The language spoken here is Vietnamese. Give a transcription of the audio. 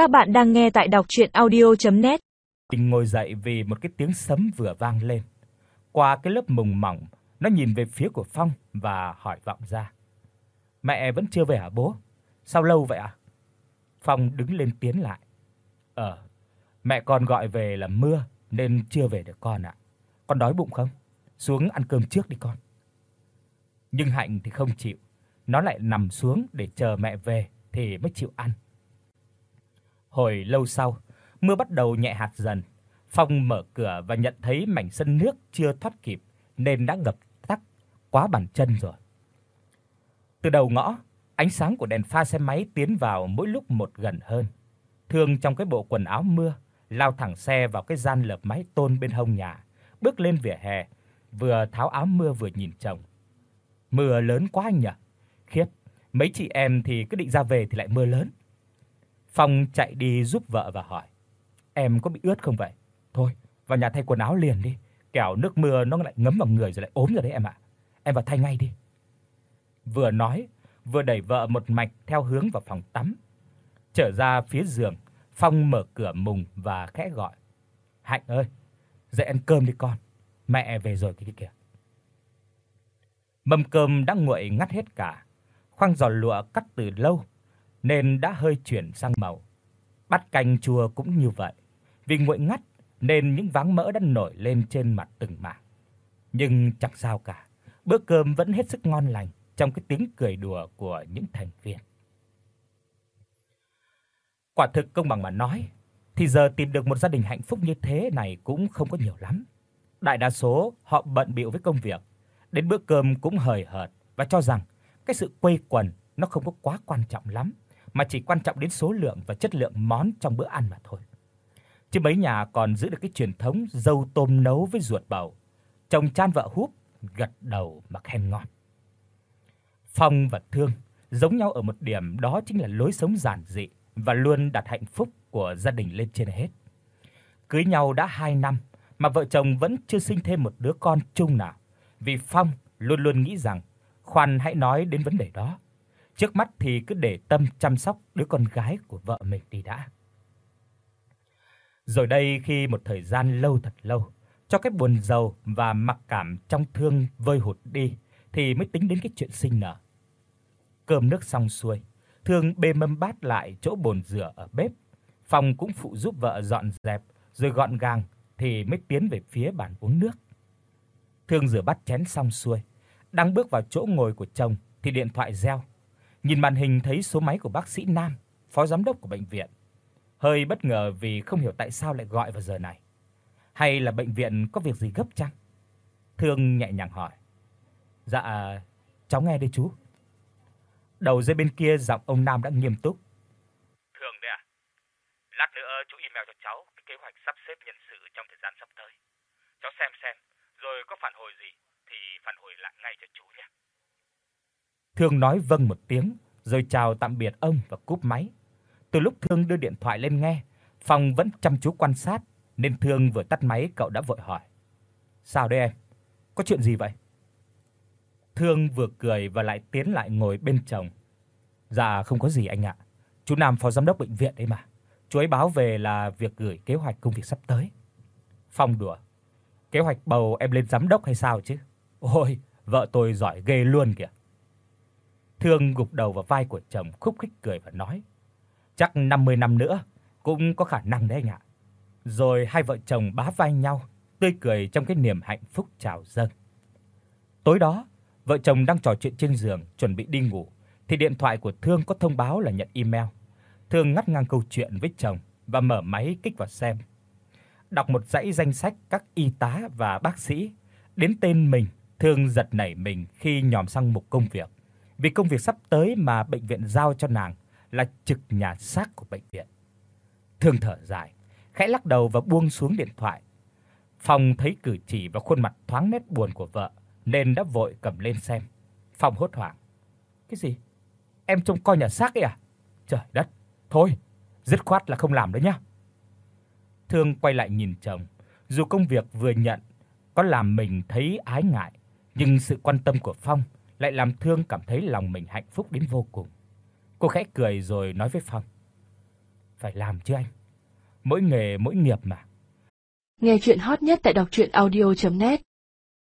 Các bạn đang nghe tại đọc audio net Tình ngồi dậy vì một cái tiếng sấm vừa vang lên. Qua cái lớp mùng mỏng, nó nhìn về phía của Phong và hỏi vọng ra. "Mẹ vẫn chưa về hả bố? Sao lâu vậy ạ?" Phong đứng lên tiến lại. "Ờ, mẹ con gọi về là mưa nên chưa về được con ạ. Con đói bụng không? Xuống ăn cơm trước đi con." Nhưng Hạnh thì không chịu, nó lại nằm xuống để chờ mẹ về thì mới chịu ăn. Hồi lâu sau, mưa bắt đầu nhẹ hạt dần. Phong mở cửa và nhận thấy mảnh sân nước chưa thoát kịp nên đã ngập tắc quá bàn chân rồi. Từ đầu ngõ, ánh sáng của đèn pha xe máy tiến vào mỗi lúc một gần hơn. Thương trong cái bộ quần áo mưa, lao thẳng xe vào cái gian lợp mái tôn bên hông nhà, bước lên vỉa hè, vừa tháo áo mưa vừa nhìn chồng. Mưa lớn quá anh nhỉ? Khiếp, mấy chị em thì cứ định ra về thì lại mưa lớn. Phong chạy đi giúp vợ và hỏi: "Em có bị ướt không vậy?" "Thôi, vào nhà thay quần áo liền đi, kẻo nước mưa nó lại ngấm vào người rồi lại ốm rồi đấy em ạ. Em vào thay ngay đi." Vừa nói, vừa đẩy vợ một mạch theo hướng vào phòng tắm. Trở ra phía giường, Phong mở cửa mùng và khẽ gọi: "Hạnh ơi, dậy ăn cơm đi con, mẹ về rồi kìa kìa." Mâm cơm đã nguội ngắt hết cả. Khoang giò lụa cắt từ lâu nên đã hơi chuyển sang màu. Bát canh chua cũng như vậy, vì nguội ngắt nên những váng mỡ đã nổi lên trên mặt từng mảng. Nhưng chẳng sao cả, bữa cơm vẫn hết sức ngon lành trong cái tiếng cười đùa của những thành viên. Quả thực công bằng mà nói, thì giờ tìm được một gia đình hạnh phúc như thế này cũng không có nhiều lắm. Đại đa số họ bận bịu với công việc, đến bữa cơm cũng hời hợt và cho rằng cái sự quây quần nó không có quá quan trọng lắm mà chỉ quan trọng đến số lượng và chất lượng món trong bữa ăn mà thôi. Chứ mấy nhà còn giữ được cái truyền thống dâu tôm nấu với ruột bầu. Chồng chan vợ húp, gật đầu mà khen ngon. Phong và Thương giống nhau ở một điểm đó chính là lối sống giản dị và luôn đặt hạnh phúc của gia đình lên trên hết. Cưới nhau đã 2 năm mà vợ chồng vẫn chưa sinh thêm một đứa con chung nào, vì Phong luôn luôn nghĩ rằng khoan hãy nói đến vấn đề đó. Trước mắt thì cứ để tâm chăm sóc đứa con gái của vợ mình đi đã. Rồi đây khi một thời gian lâu thật lâu, cho cái buồn rầu và mặc cảm trong thương vơi hụt đi thì mới tính đến cái chuyện sinh nở. Cơm nước xong xuôi, Thương bê mâm bát lại chỗ bồn rửa ở bếp, phòng cũng phụ giúp vợ dọn dẹp rồi gọn gàng thì mới tiến về phía bàn uống nước. Thương rửa bát chén xong xuôi, đang bước vào chỗ ngồi của chồng thì điện thoại reo. Nhìn màn hình thấy số máy của bác sĩ Nam, phó giám đốc của bệnh viện. Hơi bất ngờ vì không hiểu tại sao lại gọi vào giờ này. Hay là bệnh viện có việc gì gấp chăng? Thương nhẹ nhàng hỏi. Dạ, cháu nghe đây chú. Đầu dây bên kia giọng ông Nam đã nghiêm túc. Thường đấy à? Lát nữa chú email cho cháu cái kế hoạch sắp xếp nhân sự trong thời gian sắp tới. Cháu xem xem, rồi có phản hồi gì thì phản hồi lại ngay cho chú nhé. Thương nói vâng một tiếng, rồi chào tạm biệt ông và cúp máy. Từ lúc Thương đưa điện thoại lên nghe, Phong vẫn chăm chú quan sát, nên Thương vừa tắt máy cậu đã vội hỏi: "Sao đây em? Có chuyện gì vậy?" Thương vừa cười và lại tiến lại ngồi bên chồng. "Dạ không có gì anh ạ. Chú Nam phó giám đốc bệnh viện đấy mà. Chú ấy báo về là việc gửi kế hoạch công việc sắp tới." Phong đùa: "Kế hoạch bầu em lên giám đốc hay sao chứ? Ôi, vợ tôi giỏi ghê luôn kìa." Thương gục đầu vào vai của chồng khúc khích cười và nói: "Chắc 50 năm nữa cũng có khả năng đấy anh ạ." Rồi hai vợ chồng bá vai nhau, tươi cười trong cái niềm hạnh phúc trào dâng. Tối đó, vợ chồng đang trò chuyện trên giường chuẩn bị đi ngủ thì điện thoại của Thương có thông báo là nhận email. Thương ngắt ngang câu chuyện với chồng và mở máy kích vào xem. Đọc một dãy danh sách các y tá và bác sĩ, đến tên mình, Thương giật nảy mình khi nhòm sang mục công việc vì công việc sắp tới mà bệnh viện giao cho nàng là trực nhà xác của bệnh viện. Thương thở dài, khẽ lắc đầu và buông xuống điện thoại. Phong thấy cử chỉ và khuôn mặt thoáng nét buồn của vợ nên đã vội cầm lên xem. Phong hốt hoảng. Cái gì? Em trông coi nhà xác ấy à? Trời đất, thôi, dứt khoát là không làm nữa nhá. Thương quay lại nhìn chồng, dù công việc vừa nhận có làm mình thấy ái ngại, nhưng sự quan tâm của Phong lại làm Thương cảm thấy lòng mình hạnh phúc đến vô cùng. Cô khẽ cười rồi nói với Phong: phải làm chứ anh. Mỗi nghề, mỗi nghiệp mà. Nghe truyện hot nhất tại đọc audio net